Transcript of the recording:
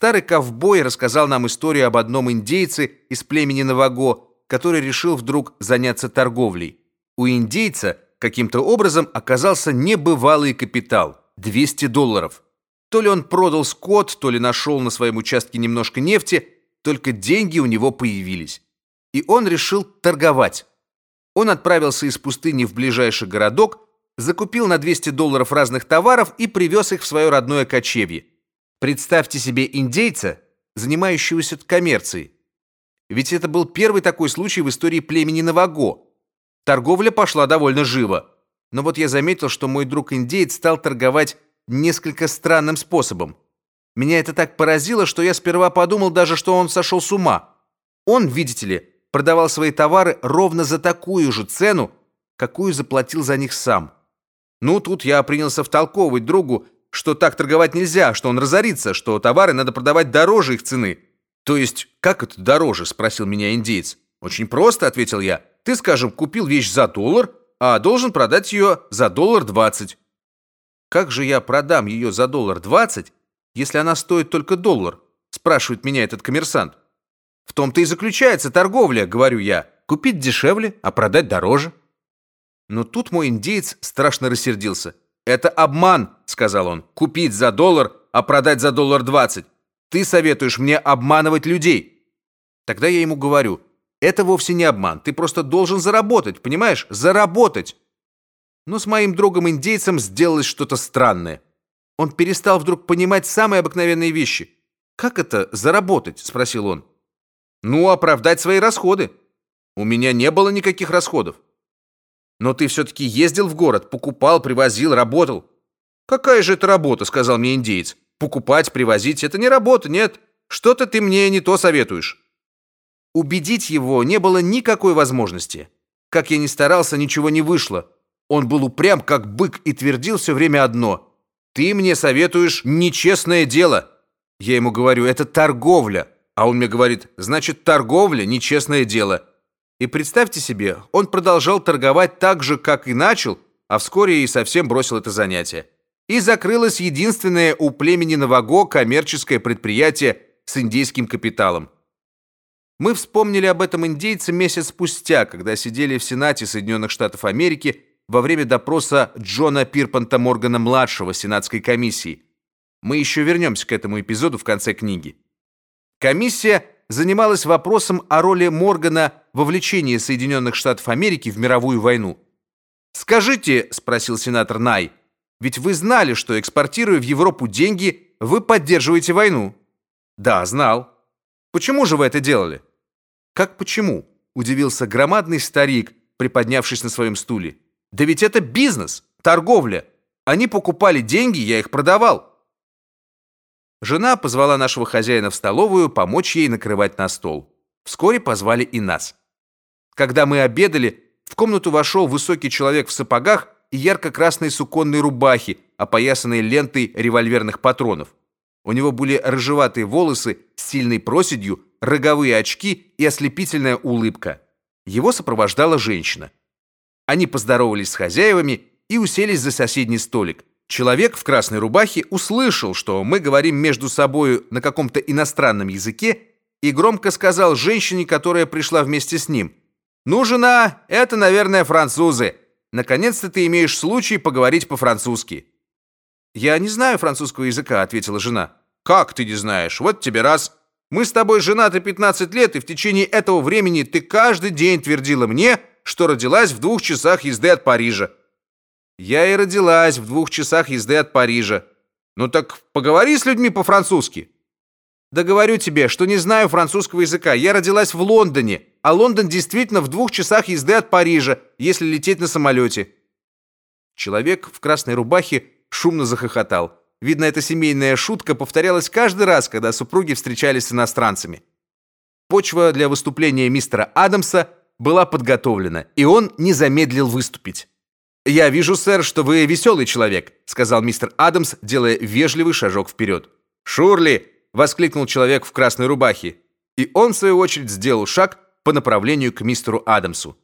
Старый ковбой рассказал нам историю об одном индейце из племени Наваго, который решил вдруг заняться торговлей. У индейца каким-то образом оказался небывалый капитал 200 долларов. То ли он продал скот, то ли нашел на своем участке немножко нефти, только деньги у него появились. И он решил торговать. Он отправился из пустыни в ближайший городок, закупил на 200 долларов разных товаров и привез их в свое родное кочевье. Представьте себе индейца, занимающегося коммерцией. Ведь это был первый такой случай в истории племени Наваго. Торговля пошла довольно живо. Но вот я заметил, что мой друг индеец стал торговать несколько странным способом. Меня это так поразило, что я сперва подумал даже, что он сошел с ума. Он, видите ли, продавал свои товары ровно за такую же цену, какую заплатил за них сам. Ну, тут я принялся втолковывать другу, что так торговать нельзя, что он разорится, что товары надо продавать дороже их цены. То есть, как это дороже, спросил меня индеец. Очень просто, ответил я. Ты, скажем, купил вещь за доллар, а должен продать ее за доллар двадцать. Как же я продам ее за доллар двадцать, если она стоит только доллар? спрашивает меня этот коммерсант. В том-то и заключается торговля, говорю я. Купить дешевле, а продать дороже. Но тут мой индеец страшно рассердился. Это обман, сказал он. Купить за доллар, а продать за доллар двадцать. Ты советуешь мне обманывать людей. Тогда я ему говорю: "Это вовсе не обман. Ты просто должен заработать, понимаешь? Заработать". Но с моим другом-индейцем сделалось что-то странное. Он перестал вдруг понимать самые обыкновенные вещи. "Как это заработать?" спросил он. "Ну, оправдать свои расходы. У меня не было никаких расходов. Но ты все таки ездил в город, покупал, привозил, работал. Какая же это работа, сказал мне индеец. Покупать, привозить это не работа, нет. Что-то ты мне не то советуешь. Убедить его не было никакой возможности. Как я ни старался, ничего не вышло. Он был упрям, как бык, и твердил все время одно: "Ты мне советуешь нечестное дело". Я ему говорю: "Это торговля". А он мне говорит: "Значит, торговля нечестное дело". И представьте себе, он продолжал торговать так же, как и начал, а вскоре и совсем бросил это занятие. И закрылось единственное у племени Наваго коммерческое предприятие с индейским капиталом. Мы вспомнили об этом индейце месяц спустя, когда сидели в Сенате Соединенных Штатов Америки во время допроса Джона Пирпанта Моргана младшего сенатской комиссии. Мы еще вернемся к этому эпизоду в конце книги. Комиссия занималась вопросом о роли Моргана в вовлечении Соединенных Штатов Америки в мировую войну. "Скажите", спросил сенатор Най, "ведь вы знали, что экспортируя в Европу деньги, вы поддерживаете войну?" "Да, знал. Почему же вы это делали?" "Как почему?" удивился громадный старик, приподнявшись на своем стуле. "Да ведь это бизнес, торговля. Они покупали деньги, я их продавал." Жена позвала нашего хозяина в столовую помочь ей накрывать на стол. Вскоре позвали и нас. Когда мы обедали, в комнату вошел высокий человек в сапогах и ярко-красной суконной рубахе, опоясанной лентой револьверных патронов. У него были рыжеватые волосы с сильной проседью, роговые очки и ослепительная улыбка. Его сопровождала женщина. Они поздоровались с хозяевами и уселись за соседний столик. Человек в красной рубахе услышал, что мы говорим между собою на каком-то иностранном языке, и громко сказал женщине, которая пришла вместе с ним: "Ну, жена, это, наверное, французы. Наконец-то ты имеешь случай поговорить по-французски". "Я не знаю французского языка", ответила жена. "Как ты не знаешь? Вот тебе раз. Мы с тобой женаты 15 лет, и в течение этого времени ты каждый день твердила мне, что родилась в двух часах езды от Парижа. Я и родилась в двух часах езды от Парижа. Ну так поговори с людьми по-французски. Да тебе, что не знаю французского языка. Я родилась в Лондоне, а Лондон действительно в двух часах езды от Парижа, если лететь на самолете. Человек в красной рубахе шумно захохотал. Видно, эта семейная шутка повторялась каждый раз, когда супруги встречались с иностранцами. Почва для выступления мистера Адамса была подготовлена, и он не замедлил выступить. «Я вижу, сэр, что вы веселый человек», сказал мистер Адамс, делая вежливый шажок вперед. «Шурли!» — воскликнул человек в красной рубахе. И он, в свою очередь, сделал шаг по направлению к мистеру Адамсу.